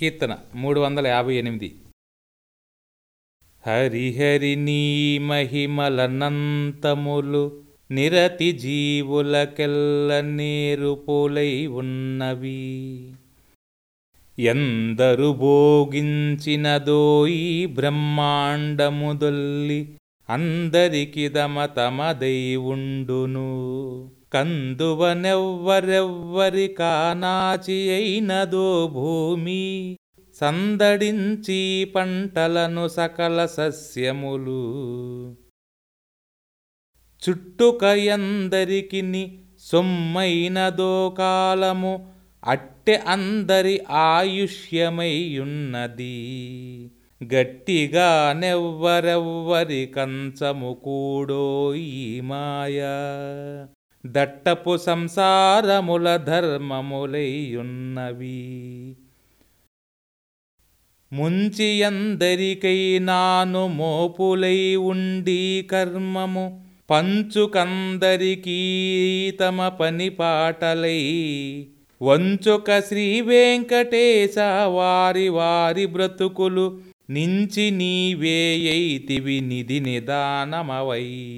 కీర్తన మూడు వందల యాభై ఎనిమిది హరిహరి నీ మహిమలనంతములు నిరతి జీవులకెల్ల నేరు పోలై ఉన్నవి. ఎందరు భోగించినదోయి బ్రహ్మాండముదొల్లి అందరికి దమ తమదై ఉండును కందువనెవ్వరెవ్వరి కానాచి అయినదో భూమి సందడించి పంటలను సకల సస్యములు. చుట్టుకయందరికిని సొమ్మైనదో కాలము అట్టె అందరి ఆయుష్యమయ్యున్నది. గట్టిగా నెవ్వరెవ్వరి కంచము కూడో ఈ మాయా. దట్టపు సంసారముల ధర్మములైయున్నవి ముంచి ఎందరికై నాను మోపులై ఉండి కర్మము పంచుకందరికీ తమ పని పాటలై. వంచుక శ్రీ వెంకటేశ వారి వారి బ్రతుకులు నించి నీవేయైతివి నిధి నిదానమవై.